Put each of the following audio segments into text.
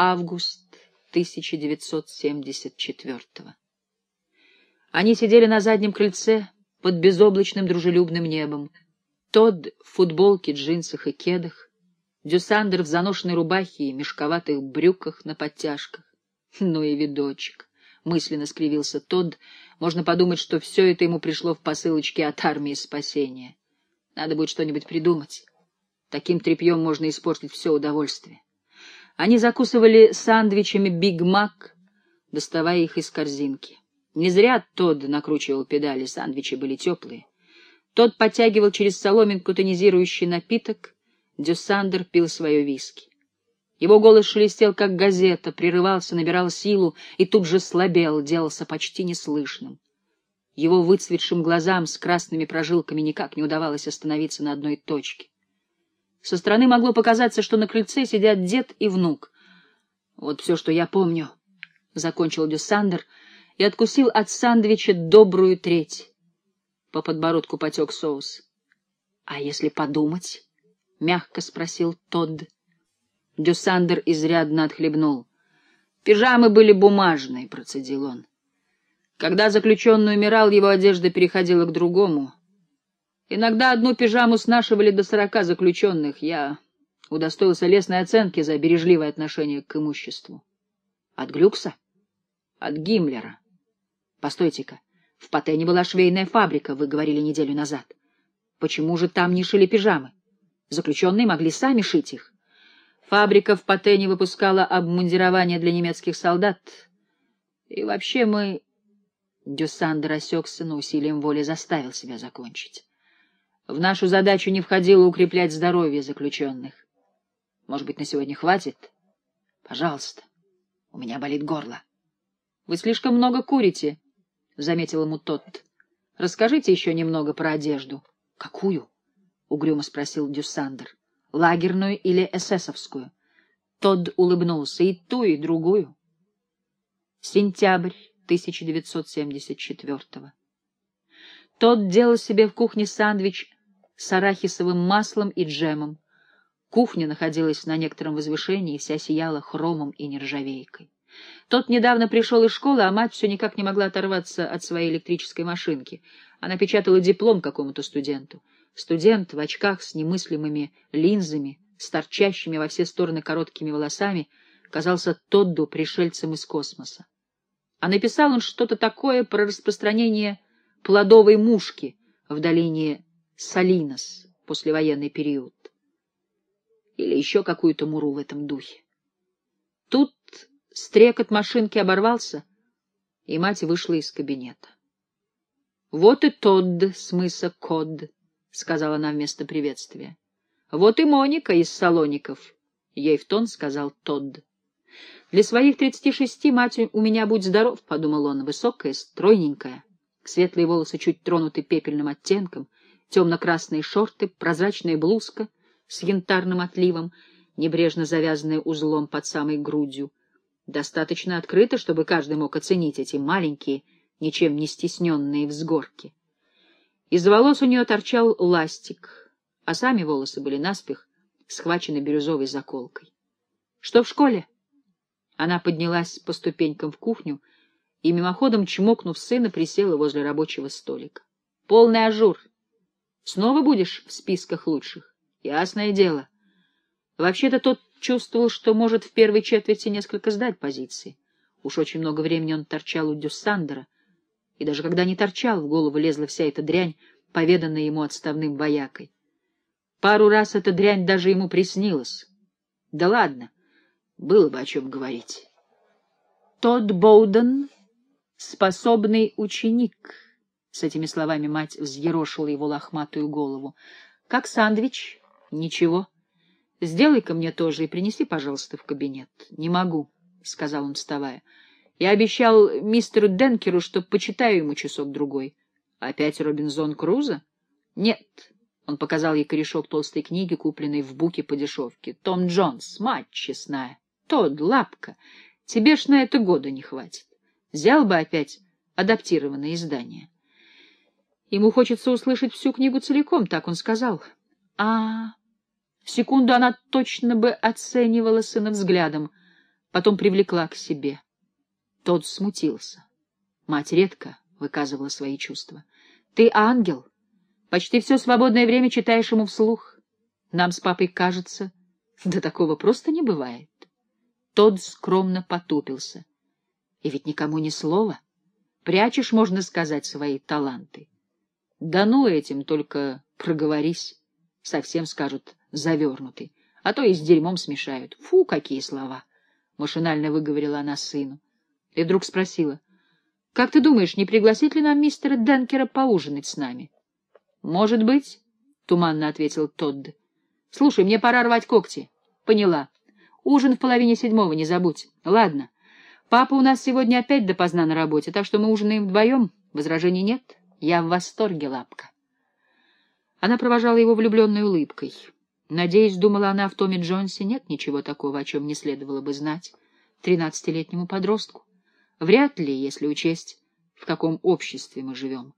август 1974 Они сидели на заднем крыльце под безоблачным дружелюбным небом. Тодд в футболке, джинсах и кедах, Дюссандер в заношенной рубахе и мешковатых брюках на подтяжках. Ну и видочек. Мысленно скривился Тодд. Можно подумать, что все это ему пришло в посылочке от армии спасения. Надо будет что-нибудь придумать. Таким тряпьем можно испортить все удовольствие. Они закусывали сандвичами «Биг Мак», доставая их из корзинки. Не зря Тодд накручивал педали, сандвичи были теплые. Тодд потягивал через соломинку тонизирующий напиток, Дюссандер пил свое виски. Его голос шелестел, как газета, прерывался, набирал силу и тут же слабел, делался почти неслышным. Его выцветшим глазам с красными прожилками никак не удавалось остановиться на одной точке. Со стороны могло показаться, что на крыльце сидят дед и внук. Вот все, что я помню, — закончил Дюссандер и откусил от сандвича добрую треть. По подбородку потек соус. — А если подумать? — мягко спросил Тодд. Дюссандер изрядно отхлебнул. — Пижамы были бумажные, — процедил он. Когда заключенный умирал, его одежда переходила к другому — Иногда одну пижаму снашивали до сорока заключенных. Я удостоился лестной оценки за бережливое отношение к имуществу. От Глюкса? От Гиммлера. Постойте-ка, в Патене была швейная фабрика, вы говорили неделю назад. Почему же там не шили пижамы? Заключенные могли сами шить их. Фабрика в Патене выпускала обмундирование для немецких солдат. И вообще мы... Дюссандер осекся, но усилием воли заставил себя закончить. В нашу задачу не входило укреплять здоровье заключенных. Может быть, на сегодня хватит? Пожалуйста. У меня болит горло. Вы слишком много курите, — заметил ему Тодд. Расскажите еще немного про одежду. Какую? — угрюмо спросил Дюссандер. Лагерную или эсэсовскую? Тодд улыбнулся. И ту, и другую. Сентябрь 1974-го. Тот делал себе в кухне сандвич с арахисовым маслом и джемом. Кухня находилась на некотором возвышении и вся сияла хромом и нержавейкой. Тот недавно пришел из школы, а мать все никак не могла оторваться от своей электрической машинки. Она печатала диплом какому-то студенту. Студент в очках с немыслимыми линзами, с торчащими во все стороны короткими волосами, казался Тодду пришельцем из космоса. А написал он что-то такое про распространение плодовой мушки в долине Салинос, послевоенный период. Или еще какую-то муру в этом духе. Тут стрекот машинки оборвался, и мать вышла из кабинета. — Вот и Тодд с мыса Код, — сказала она вместо приветствия. — Вот и Моника из Салоников, — ей в тон сказал Тодд. Для своих тридцати шести мать у меня, будь здоров, — подумал он, — высокая, стройненькая, светлые волосы чуть тронуты пепельным оттенком — темно-красные шорты, прозрачная блузка с янтарным отливом, небрежно завязанная узлом под самой грудью. Достаточно открыто, чтобы каждый мог оценить эти маленькие, ничем не стесненные взгорки. Из волос у нее торчал ластик, а сами волосы были наспех схвачены бирюзовой заколкой. — Что в школе? Она поднялась по ступенькам в кухню и, мимоходом чмокнув сына, присела возле рабочего столика. — Полный ажур. Снова будешь в списках лучших? Ясное дело. Вообще-то Тодд чувствовал, что может в первой четверти несколько сдать позиции. Уж очень много времени он торчал у Дюссандера, и даже когда не торчал, в голову лезла вся эта дрянь, поведанная ему отставным воякой. Пару раз эта дрянь даже ему приснилась. Да ладно, было бы о чем говорить. Тот Боуден — способный ученик — с этими словами мать взъерошила его лохматую голову. — Как сандвич? — Ничего. — Сделай-ка мне тоже и принеси, пожалуйста, в кабинет. — Не могу, — сказал он, вставая. — Я обещал мистеру Денкеру, что почитаю ему часок-другой. — Опять Робинзон Крузо? — Нет. Он показал ей корешок толстой книги, купленной в буке по дешевке. — Том Джонс, мать честная. — Тод, лапка, тебе ж на это года не хватит. Взял бы опять адаптированное издание. — Ему хочется услышать всю книгу целиком, так он сказал. А, секунду она точно бы оценивала сына взглядом. потом привлекла к себе. Тот смутился. Мать редко выказывала свои чувства. — Ты ангел. Почти все свободное время читаешь ему вслух. Нам с папой кажется, да такого просто не бывает. Тот скромно потупился. И ведь никому ни слова. Прячешь, можно сказать, свои таланты. Да ну этим, только проговорись. Совсем скажут завернутый, а то и с дерьмом смешают. Фу, какие слова! Машинально выговорила она сыну. И вдруг спросила, как ты думаешь, не пригласить ли нам мистера Денкера поужинать с нами? — Может быть, — туманно ответил Тодд. — Слушай, мне пора рвать когти. — Поняла. Ужин в половине седьмого, не забудь. Ладно. Папа у нас сегодня опять допоздна на работе, так что мы ужинаем вдвоем. Возражений нет? Я в восторге, лапка. Она провожала его влюбленной улыбкой. Надеюсь, думала она, в Томе Джонсе нет ничего такого, о чем не следовало бы знать тринадцатилетнему подростку. Вряд ли, если учесть, в каком обществе мы живем.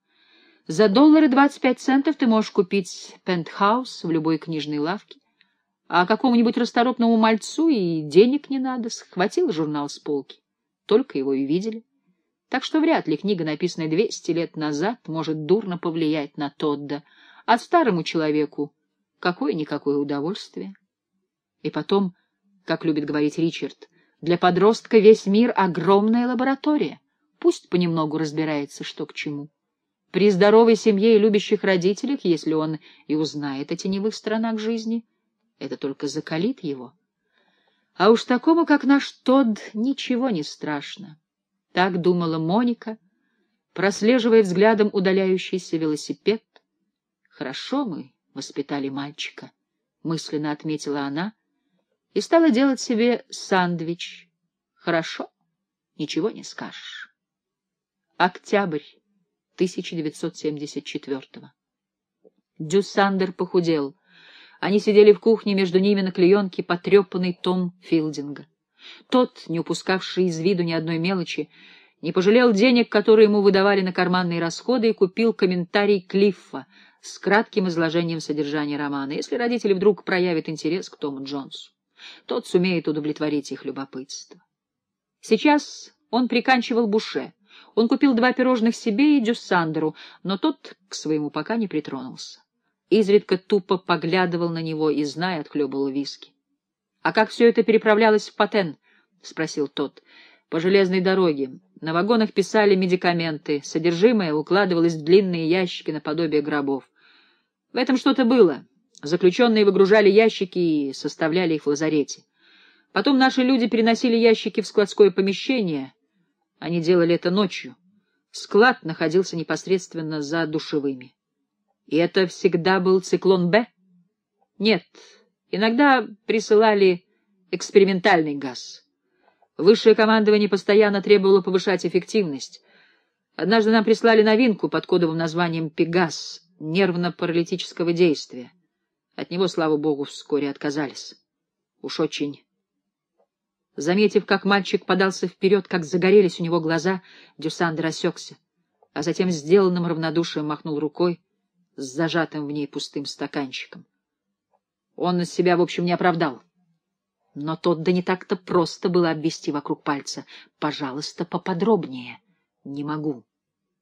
За доллары двадцать пять центов ты можешь купить пентхаус в любой книжной лавке, а какому-нибудь расторопному мальцу и денег не надо, схватил журнал с полки. Только его и видели. Так что вряд ли книга, написанная двести лет назад, может дурно повлиять на Тодда, а старому человеку какое-никакое удовольствие. И потом, как любит говорить Ричард, для подростка весь мир — огромная лаборатория. Пусть понемногу разбирается, что к чему. При здоровой семье и любящих родителях, если он и узнает о теневых сторонах жизни, это только закалит его. А уж такому, как наш Тодд, ничего не страшно. Так думала Моника, прослеживая взглядом удаляющийся велосипед. Хорошо мы воспитали мальчика, — мысленно отметила она, и стала делать себе сандвич. Хорошо, ничего не скажешь. Октябрь 1974 Дюссандер похудел. Они сидели в кухне, между ними на клеенке потрепанный том Филдинга. Тот, не упускавший из виду ни одной мелочи, не пожалел денег, которые ему выдавали на карманные расходы, и купил комментарий Клиффа с кратким изложением содержания романа, если родители вдруг проявят интерес к Тому Джонсу. Тот сумеет удовлетворить их любопытство. Сейчас он приканчивал буше. Он купил два пирожных себе и Дюссандеру, но тот к своему пока не притронулся. Изредка тупо поглядывал на него и, зная, отхлебывал виски. — А как все это переправлялось в Патен? — спросил тот. — По железной дороге. На вагонах писали медикаменты. Содержимое укладывалось в длинные ящики наподобие гробов. В этом что-то было. Заключенные выгружали ящики и составляли их в лазарете. Потом наши люди переносили ящики в складское помещение. Они делали это ночью. Склад находился непосредственно за душевыми. И это всегда был циклон «Б»? Нет, иногда присылали экспериментальный газ. Высшее командование постоянно требовало повышать эффективность. Однажды нам прислали новинку под кодовым названием «Пегас» нервно-паралитического действия. От него, слава богу, вскоре отказались. Уж очень. Заметив, как мальчик подался вперед, как загорелись у него глаза, Дюсандер осекся, а затем с деланным равнодушием махнул рукой с зажатым в ней пустым стаканчиком. Он себя, в общем, не оправдал. Но Тодда не так-то просто было обвести вокруг пальца. Пожалуйста, поподробнее. Не могу.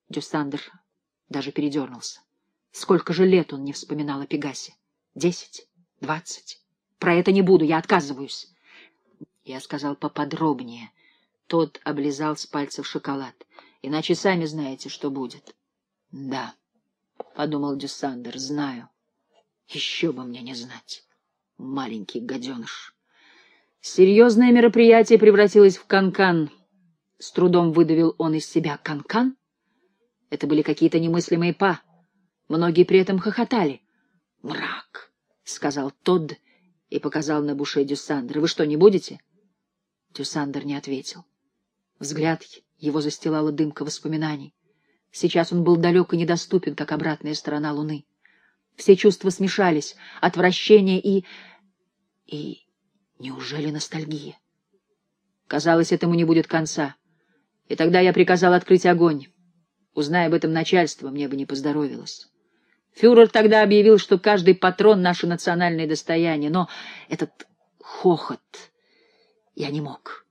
Дюсандер даже передернулся. Сколько же лет он не вспоминал о Пегасе? Десять? Двадцать? Про это не буду, я отказываюсь. Я сказал поподробнее. Тодд облизал с пальцев шоколад. Иначе сами знаете, что будет. — Да, — подумал Дюссандер, — знаю. Еще бы мне не знать. Маленький гаденыш. Серьезное мероприятие превратилось в канкан. -кан. С трудом выдавил он из себя канкан. -кан? Это были какие-то немыслимые па. Многие при этом хохотали. Мрак. — сказал Тодд и показал на буше Дюссандра. — Вы что, не будете? Дюссандер не ответил. Взгляд его застилала дымка воспоминаний. Сейчас он был далек и недоступен, как обратная сторона луны. Все чувства смешались, отвращение и... и... неужели ностальгия? Казалось, этому не будет конца. И тогда я приказал открыть огонь. Узная об этом начальство, мне бы не поздоровилось. Фюрер тогда объявил, что каждый патрон — наше национальное достояние, но этот хохот... Я не мог.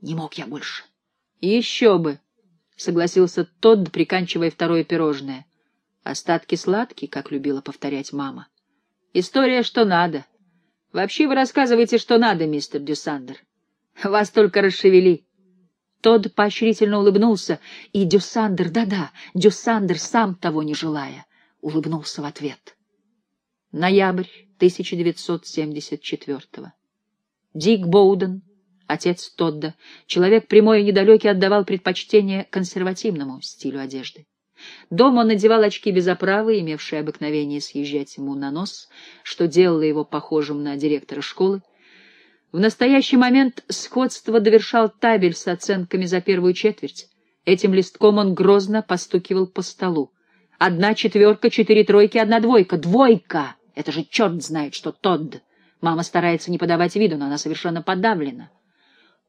Не мог я больше. — Еще бы, — согласился Тодд, приканчивая второе пирожное. Остатки сладкие, как любила повторять мама. — История, что надо. Вообще вы рассказываете, что надо, мистер Дюсандер. Вас только расшевели. Тодд поощрительно улыбнулся, и Дюсандер, да-да, Дюсандер, сам того не желая, улыбнулся в ответ. Ноябрь 1974 -го. Дик Боуден, отец Тодда, человек прямой и недалекий, отдавал предпочтение консервативному стилю одежды. Дома он надевал очки без оправы, имевшие обыкновение съезжать ему на нос, что делало его похожим на директора школы. В настоящий момент сходство довершал табель с оценками за первую четверть. Этим листком он грозно постукивал по столу. Одна четверка, четыре тройки, одна двойка. Двойка! Это же черт знает, что Тодд. Мама старается не подавать виду, но она совершенно подавлена.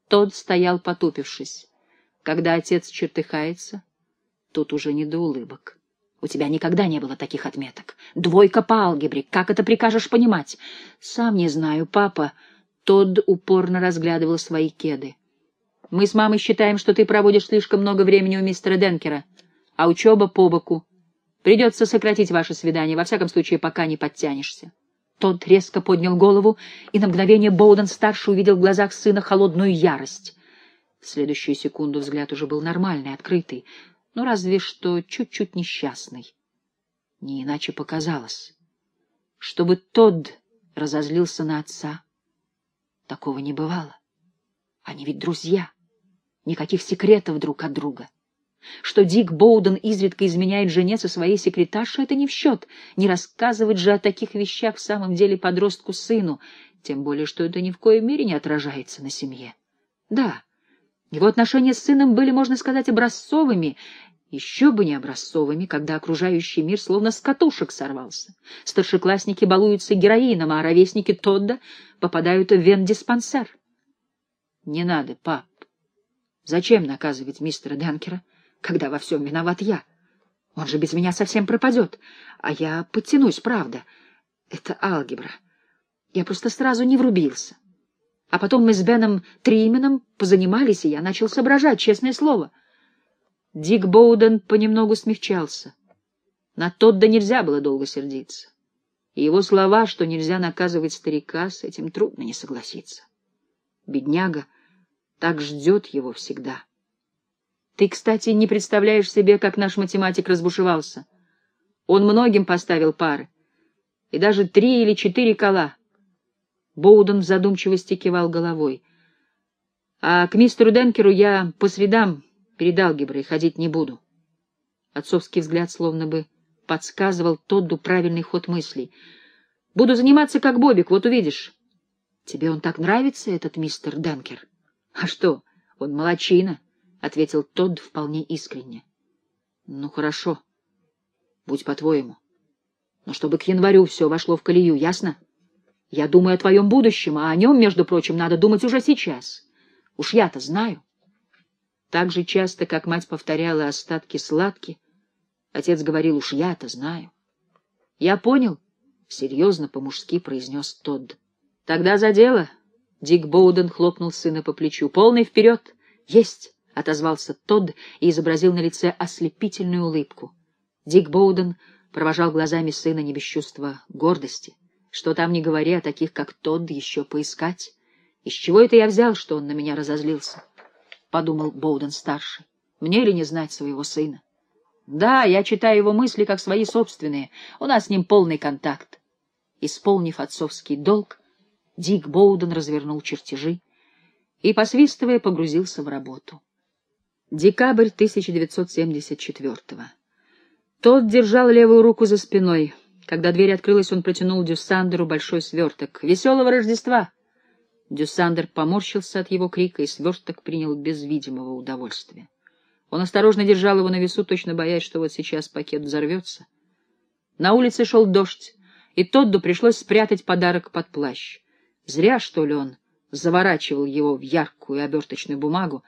Тодд стоял потупившись. Когда отец чертыхается, тут уже не до улыбок. У тебя никогда не было таких отметок. Двойка по алгебре. Как это прикажешь понимать? Сам не знаю, папа. Тодд упорно разглядывал свои кеды. Мы с мамой считаем, что ты проводишь слишком много времени у мистера Денкера, а учеба по боку. Придется сократить ваше свидание, во всяком случае, пока не подтянешься. Тот резко поднял голову, и на мгновение Боуден-старший увидел в глазах сына холодную ярость. В следующую секунду взгляд уже был нормальный, открытый, но разве что чуть-чуть несчастный. Не иначе показалось. Чтобы тот разозлился на отца, такого не бывало. Они ведь друзья, никаких секретов друг от друга. Что Дик Боуден изредка изменяет жене со своей секретаршей, это не в счет. Не рассказывать же о таких вещах в самом деле подростку-сыну, тем более, что это ни в коей мере не отражается на семье. Да, его отношения с сыном были, можно сказать, образцовыми, еще бы не образцовыми, когда окружающий мир словно с катушек сорвался. Старшеклассники балуются героином, а ровесники Тодда попадают в вен-диспансер. Не надо, пап. Зачем наказывать мистера Денкера? когда во всем виноват я. Он же без меня совсем пропадет. А я подтянусь, правда. Это алгебра. Я просто сразу не врубился. А потом мы с Беном Трименом позанимались, и я начал соображать, честное слово. Дик Боуден понемногу смягчался. На тот да нельзя было долго сердиться. И его слова, что нельзя наказывать старика, с этим трудно не согласиться. Бедняга так ждет его всегда. Ты, кстати, не представляешь себе, как наш математик разбушевался. Он многим поставил пары. И даже три или четыре кола. Боуден в задумчивости кивал головой. А к мистеру Денкеру я по средам перед алгеброй ходить не буду. Отцовский взгляд словно бы подсказывал Тодду правильный ход мыслей. Буду заниматься как Бобик, вот увидишь. Тебе он так нравится, этот мистер Денкер? А что, он молочина. — ответил тот вполне искренне. — Ну, хорошо. Будь по-твоему. Но чтобы к январю все вошло в колею, ясно? Я думаю о твоем будущем, а о нем, между прочим, надо думать уже сейчас. Уж я-то знаю. Так же часто, как мать повторяла остатки сладки, отец говорил, уж я-то знаю. — Я понял, — серьезно по-мужски произнес Тодд. — Тогда за дело. Дик Боуден хлопнул сына по плечу. — Полный вперед! Есть! — отозвался Тодд и изобразил на лице ослепительную улыбку. Дик Боуден провожал глазами сына не без чувства гордости. Что там не говори, о таких, как Тодд, еще поискать. Из чего это я взял, что он на меня разозлился? — подумал Боуден-старший. Мне ли не знать своего сына? Да, я читаю его мысли, как свои собственные. У нас с ним полный контакт. Исполнив отцовский долг, Дик Боуден развернул чертежи и, посвистывая, погрузился в работу. Декабрь 1974-го. Тот держал левую руку за спиной. Когда дверь открылась, он протянул Дюссандеру большой сверток. «Веселого Рождества!» Дюссандер поморщился от его крика, и сверток принял без видимого удовольствия. Он осторожно держал его на весу, точно боясь, что вот сейчас пакет взорвется. На улице шел дождь, и Тодду пришлось спрятать подарок под плащ. Зря, что ли, он заворачивал его в яркую оберточную бумагу,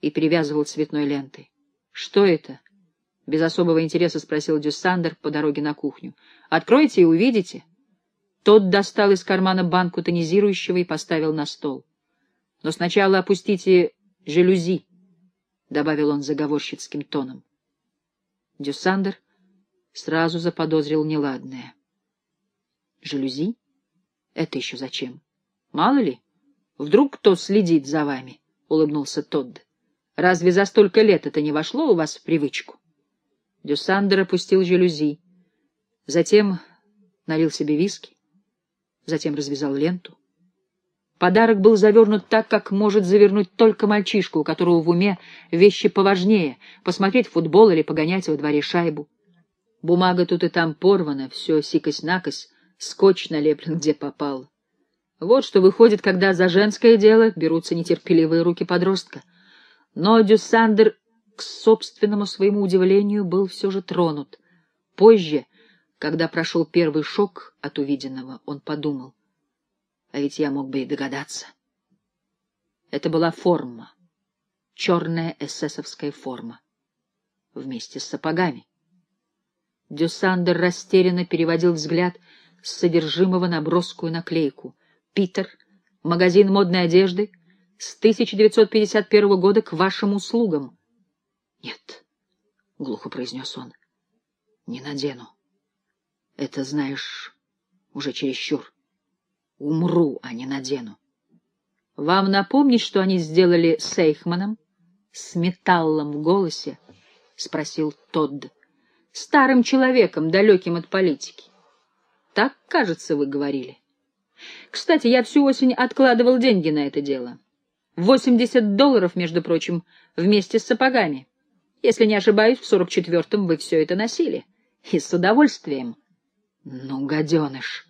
и перевязывал цветной лентой. — Что это? — без особого интереса спросил Дюссандер по дороге на кухню. — Откройте и увидите. Тодд достал из кармана банку тонизирующего и поставил на стол. — Но сначала опустите «Жалюзи», — добавил он заговорщицким тоном. Дюсандер сразу заподозрил неладное. «Жалюзи? Это еще зачем? Мало ли, вдруг кто следит за вами?» — улыбнулся Тодд. «Разве за столько лет это не вошло у вас в привычку?» Дюсандер опустил жалюзи, затем налил себе виски, затем развязал ленту. Подарок был завернут так, как может завернуть только мальчишка, у которого в уме вещи поважнее — посмотреть футбол или погонять во дворе шайбу. Бумага тут и там порвана, все сикось-накось, скотч налеплен где попало. Вот что выходит, когда за женское дело берутся нетерпеливые руки подростка. Но Дюссандер, к собственному своему удивлению, был все же тронут. Позже, когда прошел первый шок от увиденного, он подумал, а ведь я мог бы и догадаться. Это была форма, черная эсэсовская форма, вместе с сапогами. Дюсандер растерянно переводил взгляд с содержимого на броскую наклейку. «Питер, магазин модной одежды, с 1951 года к вашим услугам». «Нет», — глухо произнес он, — «не надену. Это, знаешь, уже чересчур. Умру, а не надену». «Вам напомнить, что они сделали с Эйхманом?» С металлом в голосе спросил Тодд старым человеком, далеким от политики. Так, кажется, вы говорили. Кстати, я всю осень откладывал деньги на это дело. Восемьдесят долларов, между прочим, вместе с сапогами. Если не ошибаюсь, в сорок четвертом вы все это носили. И с удовольствием. Ну, гаденыш!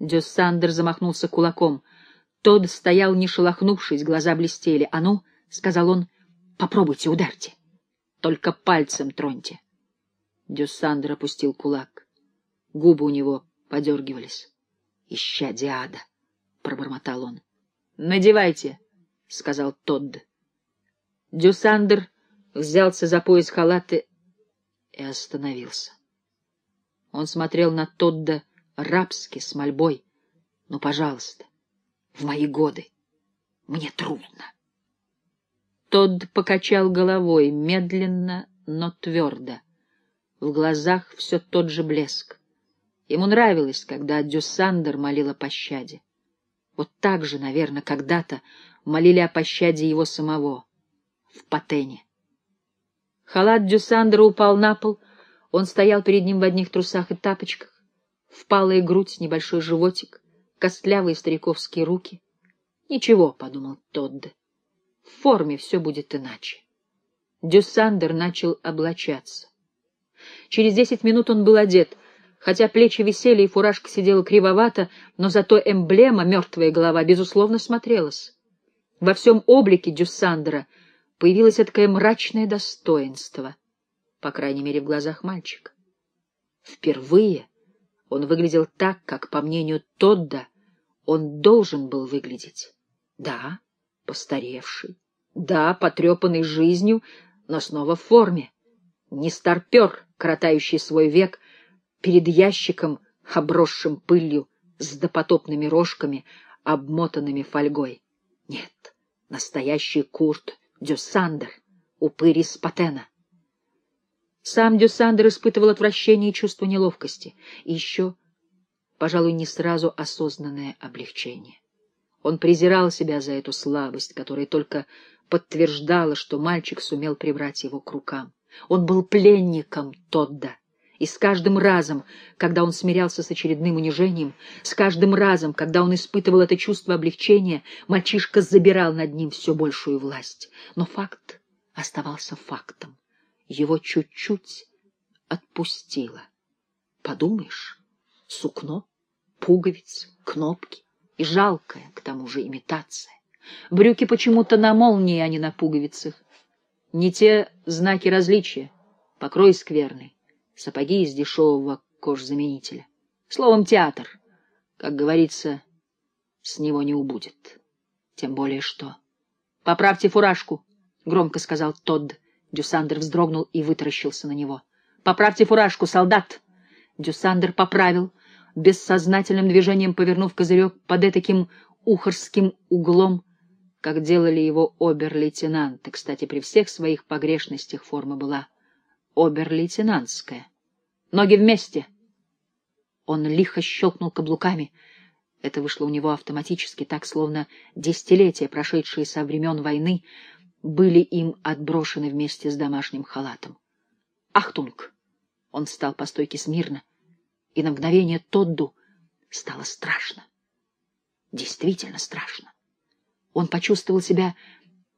Дюссандер замахнулся кулаком. Тот стоял, не шелохнувшись, глаза блестели. — А ну, — сказал он, — попробуйте, ударьте. Только пальцем троньте. Дюссандер опустил кулак. Губы у него подергивались. — Исчадие ада, — пробормотал он. — Надевайте, — сказал Тодд. Дюсандер взялся за пояс халата и остановился. Он смотрел на Тодда рабски, с мольбой. — Ну, пожалуйста, в мои годы мне трудно. Тодд покачал головой, медленно, но твердо. В глазах все тот же блеск. Ему нравилось, когда Дюссандер молил о пощаде. Вот так же, наверное, когда-то молили о пощаде его самого в Патене. Халат Дюссандера упал на пол, он стоял перед ним в одних трусах и тапочках, впалая грудь, небольшой животик, костлявые стариковские руки. «Ничего», — подумал Тодд, — «в форме все будет иначе». Дюссандер начал облачаться. Через десять минут он был одет. Хотя плечи висели и фуражка сидела кривовато, но зато эмблема, мертвая голова, безусловно, смотрелась. Во всем облике Дюссандра появилось такое мрачное достоинство, по крайней мере, в глазах мальчика. Впервые он выглядел так, как, по мнению Тодда, он должен был выглядеть. Да, постаревший, да, потрепанный жизнью, но снова в форме. Не старпер, коротающий свой век перед ящиком, обросшим пылью, с допотопными рожками, обмотанными фольгой. Нет, настоящий Курт Дюссандер, упырь из Патена. Сам Дюссандер испытывал отвращение и чувство неловкости, и еще, пожалуй, не сразу осознанное облегчение. Он презирал себя за эту слабость, которая только подтверждала, что мальчик сумел прибрать его к рукам. Он был пленником Тодда. И с каждым разом, когда он смирялся с очередным унижением, с каждым разом, когда он испытывал это чувство облегчения, мальчишка забирал над ним все большую власть. Но факт оставался фактом. Его чуть-чуть отпустило. Подумаешь, сукно, пуговицы, кнопки и жалкая, к тому же, имитация. Брюки почему-то на молнии, а не на пуговицах. Не те знаки различия, покрой скверный, сапоги из дешевого кожзаменителя. Словом, театр, как говорится, с него не убудет. Тем более что... — Поправьте фуражку, — громко сказал Тодд. Дюсандер вздрогнул и вытаращился на него. — Поправьте фуражку, солдат! Дюсандер поправил, бессознательным движением повернув козырек под этаким ухарским углом, как делали его обер-лейтенанты. Кстати, при всех своих погрешностях форма была обер-лейтенантская. Ноги вместе. Он лихо щелкнул каблуками. Это вышло у него автоматически, так, словно десятилетия, прошедшие со времен войны, были им отброшены вместе с домашним халатом. «Achtung!» Он встал по стойке смирно, и на мгновение Тодду стало страшно. Действительно страшно. Он почувствовал себя,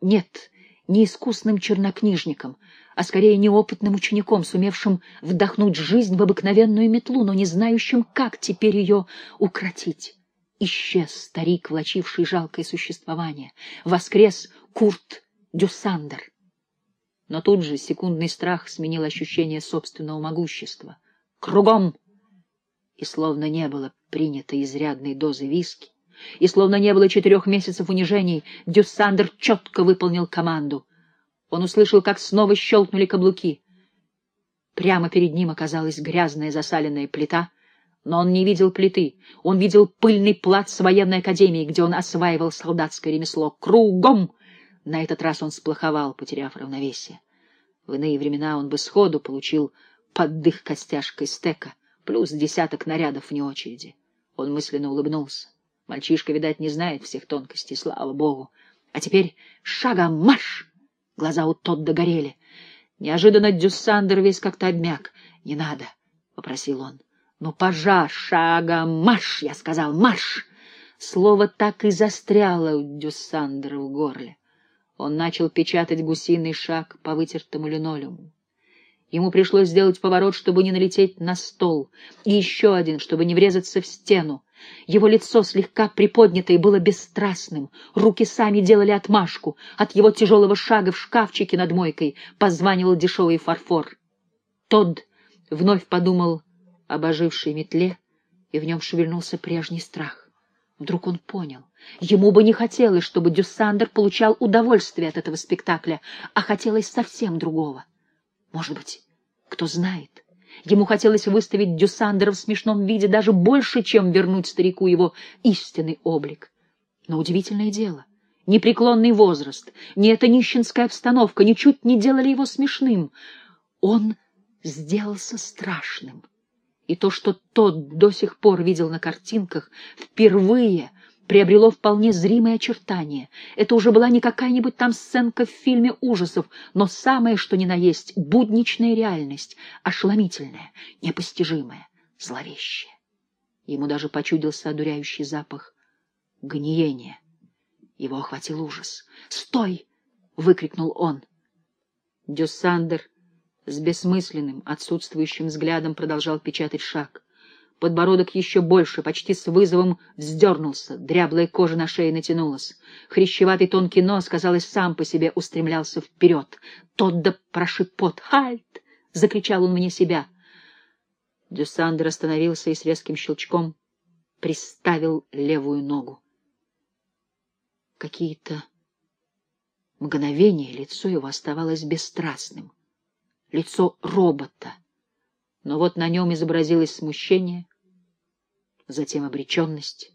нет, не искусным чернокнижником, а скорее неопытным учеником, сумевшим вдохнуть жизнь в обыкновенную метлу, но не знающим, как теперь ее укротить. Исчез старик, влачивший жалкое существование. Воскрес Курт Дюсандер. Но тут же секундный страх сменил ощущение собственного могущества. Кругом! И словно не было принятой изрядной дозы виски, и словно не было четырех месяцев унижений, Дюссандер четко выполнил команду. Он услышал, как снова щелкнули каблуки. Прямо перед ним оказалась грязная засаленная плита, но он не видел плиты. Он видел пыльный плац военной академии, где он осваивал солдатское ремесло. Кругом! На этот раз он сплоховал, потеряв равновесие. В иные времена он бы сходу получил поддых костяшкой стека, плюс десяток нарядов вне очереди. Он мысленно улыбнулся. Мальчишка, видать, не знает всех тонкостей, слава богу. А теперь шагом марш! Глаза у тот догорели. Неожиданно Дюссандер весь как-то обмяк. — Не надо, — попросил он. — Ну, пожар, шагом марш, я сказал, марш! Слово так и застряло у Дюссандера в горле. Он начал печатать гусиный шаг по вытертому линолеуму. Ему пришлось сделать поворот, чтобы не налететь на стол, и еще один, чтобы не врезаться в стену. Его лицо, слегка приподнятое, было бесстрастным, руки сами делали отмашку. От его тяжелого шага в шкафчике над мойкой позванивал дешевый фарфор. Тодд вновь подумал об ожившей метле, и в нем шевельнулся прежний страх. Вдруг он понял. Ему бы не хотелось, чтобы Дюссандер получал удовольствие от этого спектакля, а хотелось совсем другого. Может быть, кто знает, ему хотелось выставить Дюссандера в смешном виде даже больше, чем вернуть старику его истинный облик. Но удивительное дело, непреклонный возраст, ни эта нищенская обстановка ничуть не делали его смешным. Он сделался страшным. И то, что тот до сих пор видел на картинках, впервые приобрело вполне зримые очертания. Это уже была не какая-нибудь там сценка в фильме ужасов, но самое, что ни на есть, будничная реальность, ошеломительная, непостижимая, зловещая. Ему даже почудился одуряющий запах гниения. Его охватил ужас. «Стой!» — выкрикнул он. Дюссандер с бессмысленным, отсутствующим взглядом продолжал печатать шаг. Подбородок еще больше, почти с вызовом, вздернулся, дряблая кожа на шее натянулась. Хрящеватый тонкий нос, казалось, сам по себе устремлялся вперед. Тодда прошиб пот. «Halt!» — закричал он вне себя. Дюсандер остановился и с резким щелчком приставил левую ногу. Какие-то мгновения лицо его оставалось бесстрастным. Лицо робота — но вот на нем изобразилось смущение, затем обреченность.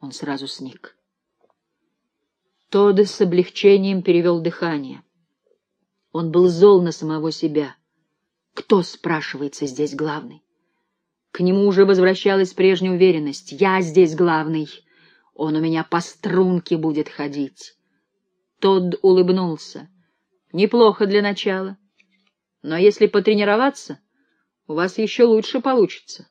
Он сразу сник. Тодд с облегчением перевел дыхание. Он был зол на самого себя. Кто, спрашивается, здесь главный? К нему уже возвращалась прежняя уверенность. Я здесь главный. Он у меня по струнке будет ходить. Тодд улыбнулся. Неплохо для начала. Но если потренироваться, у вас еще лучше получится.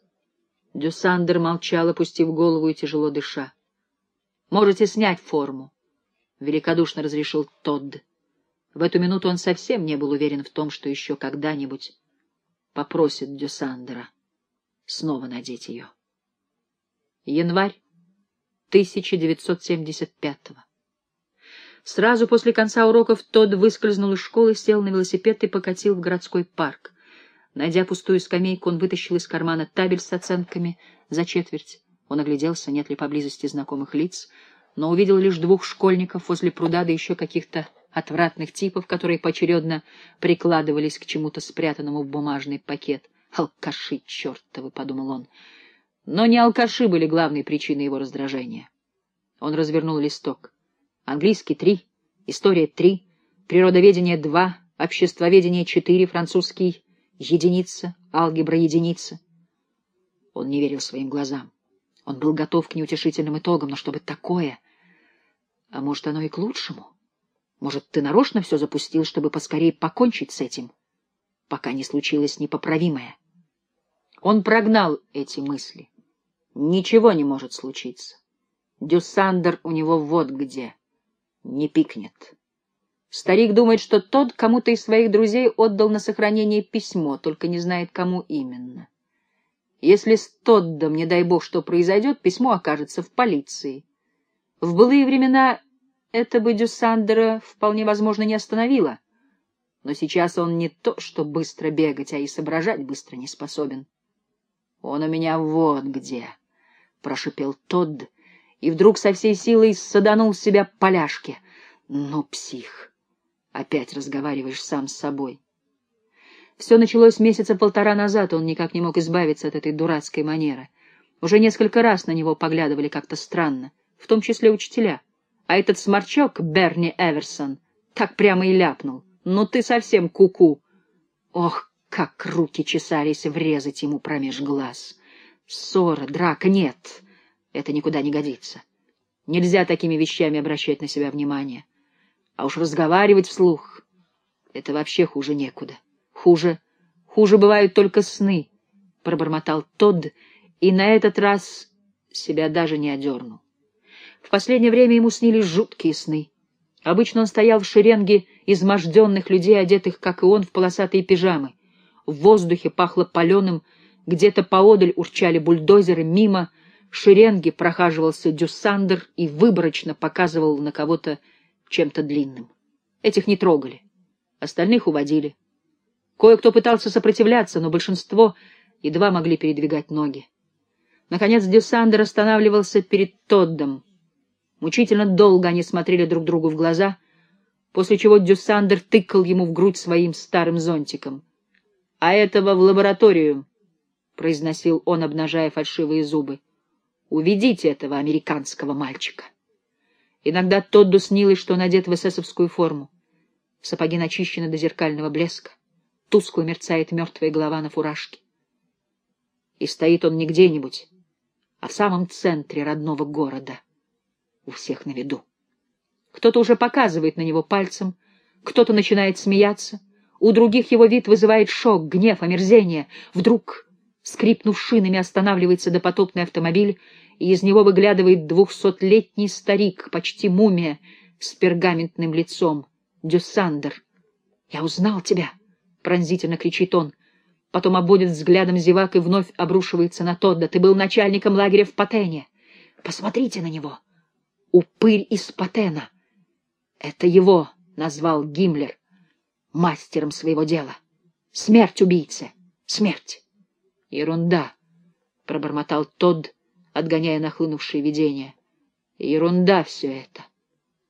Дюсандер молчал, опустив голову и тяжело дыша. — Можете снять форму, — великодушно разрешил Тодд. В эту минуту он совсем не был уверен в том, что еще когда-нибудь попросит Дюсандера снова надеть ее. Январь 1975-го. Сразу после конца уроков Тодд выскользнул из школы, сел на велосипед и покатил в городской парк. Найдя пустую скамейку, он вытащил из кармана табель с оценками за четверть. Он огляделся, нет ли поблизости знакомых лиц, но увидел лишь двух школьников возле пруда, да еще каких-то отвратных типов, которые поочередно прикладывались к чему-то спрятанному в бумажный пакет. «Алкаши чертовы!» — подумал он. Но не алкаши были главной причиной его раздражения. Он развернул листок. Английский — три, история — три, природоведение — два, обществоведение — четыре, французский — единица, алгебра — единица. Он не верил своим глазам. Он был готов к неутешительным итогам, но чтобы такое... А может, оно и к лучшему? Может, ты нарочно все запустил, чтобы поскорее покончить с этим, пока не случилось непоправимое? Он прогнал эти мысли. Ничего не может случиться. Дюссандер у него вот где. Не пикнет. Старик думает, что тот кому-то из своих друзей отдал на сохранение письмо, только не знает, кому именно. Если с Тоддом, не дай бог, что произойдет, письмо окажется в полиции. В былые времена это бы Дюссандера вполне возможно не остановило, но сейчас он не то, что быстро бегать, а и соображать быстро не способен. — Он у меня вот где, — прошипел Тодд, и вдруг со всей силой саданул себя поляшки. — Ну, псих, опять разговариваешь сам с собой. Все началось месяца полтора назад, он никак не мог избавиться от этой дурацкой манеры. Уже несколько раз на него поглядывали как-то странно, в том числе учителя. А этот сморчок, Берни Эверсон, так прямо и ляпнул. «Ну ты совсем куку!» -ку. Ох, как руки чесались врезать ему промеж глаз. Ссора, драка, нет, это никуда не годится. Нельзя такими вещами обращать на себя внимание. А уж разговаривать вслух — это вообще хуже некуда. Хуже, хуже бывают только сны, — пробормотал Тодд, и на этот раз себя даже не одернул. В последнее время ему снились жуткие сны. Обычно он стоял в шеренге изможденных людей, одетых, как и он, в полосатые пижамы. В воздухе пахло паленым, где-то поодаль урчали бульдозеры, мимо шеренги прохаживался дюссандер и выборочно показывал на кого-то чем-то длинным. Этих не трогали, остальных уводили. Кое-кто пытался сопротивляться, но большинство едва могли передвигать ноги. Наконец Дюссандер останавливался перед Тоддом. Мучительно долго они смотрели друг другу в глаза, после чего Дюссандер тыкал ему в грудь своим старым зонтиком. — А этого в лабораторию, — произносил он, обнажая фальшивые зубы. — Уведите этого американского мальчика. Иногда Тодду снилось, что он одет в эсэсовскую форму. Сапоги начищены до зеркального блеска. Тускло мерцает мертвая голова на фуражке. И стоит он не где-нибудь, а в самом центре родного города, у всех на виду. Кто-то уже показывает на него пальцем, кто-то начинает смеяться, у других его вид вызывает шок, гнев, омерзение. Вдруг, скрипнув шинами, останавливается допотопный автомобиль, и из него выглядывает двухсотлетний старик, почти мумия, с пергаментным лицом. Дюссандер. «Я узнал тебя!» — пронзительно кричит он. Потом обводит взглядом зевак и вновь обрушивается на Тодда. «Ты был начальником лагеря в Патене. Посмотрите на него! Упырь из Патена! Это его назвал Гиммлер мастером своего дела. Смерть убийце! Смерть!» «Ерунда!» — пробормотал Тодд, отгоняя нахлынувшие видения. «Ерунда все это!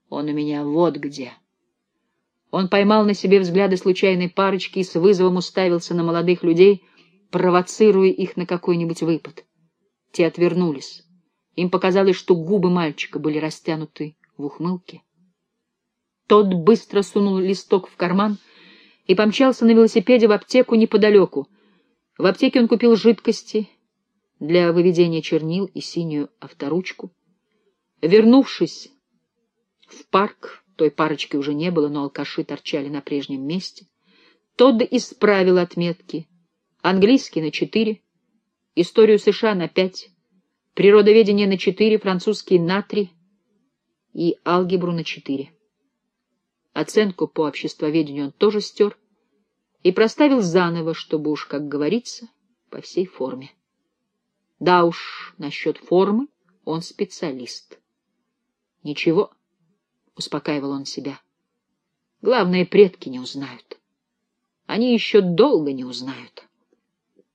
Он у меня вот где!» Он поймал на себе взгляды случайной парочки и с вызовом уставился на молодых людей, провоцируя их на какой-нибудь выпад. Те отвернулись. Им показалось, что губы мальчика были растянуты в ухмылке. Тот быстро сунул листок в карман и помчался на велосипеде в аптеку неподалеку. В аптеке он купил жидкости для выведения чернил и синюю авторучку. Вернувшись в парк, той парочки уже не было, но алкаши торчали на прежнем месте. Тодд исправил отметки. Английский на четыре, историю США на пять, природоведение на четыре, французский на три и алгебру на четыре. Оценку по обществоведению он тоже стер и проставил заново, чтобы уж, как говорится, по всей форме. Да уж, насчет формы он специалист. Ничего, — успокаивал он себя. Главное, предки не узнают. Они еще долго не узнают.